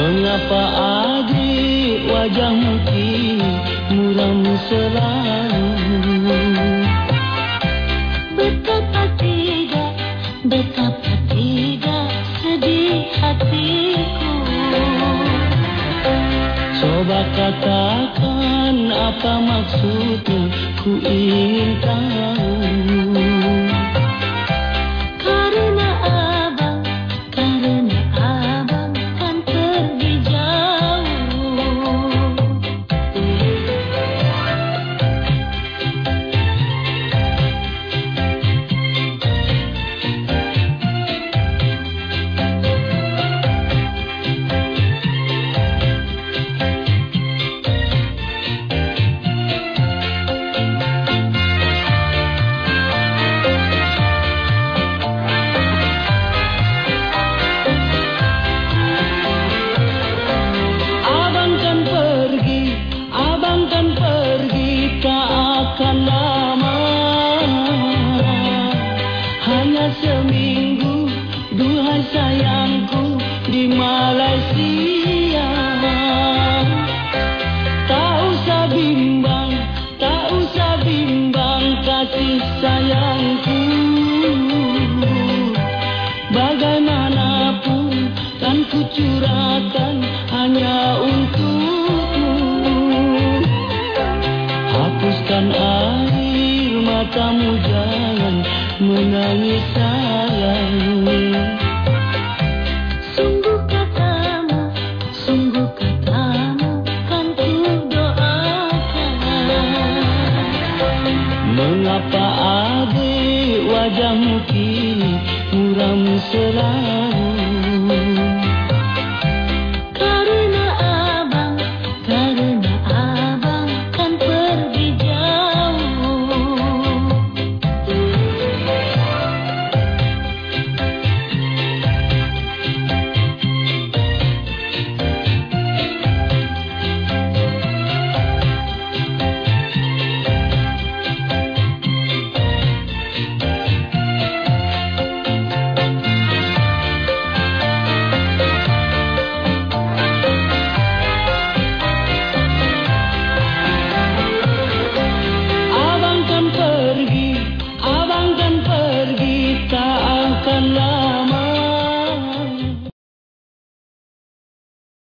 Mengapa adik wajahmu kini muram selalu? Betapa tidak, betapa tidak sedih hatiku. Coba katakan apa maksudmu, ku ingin tahu. Sayangku di Malaysia. Tak usah bimbang, tak usah bimbang kasih sayangku. Bagaimanapun kan ku hanya untukmu. Hapuskan air matamu jangan menangis sayang ආදේ වජම් කී මුරම් සලාම්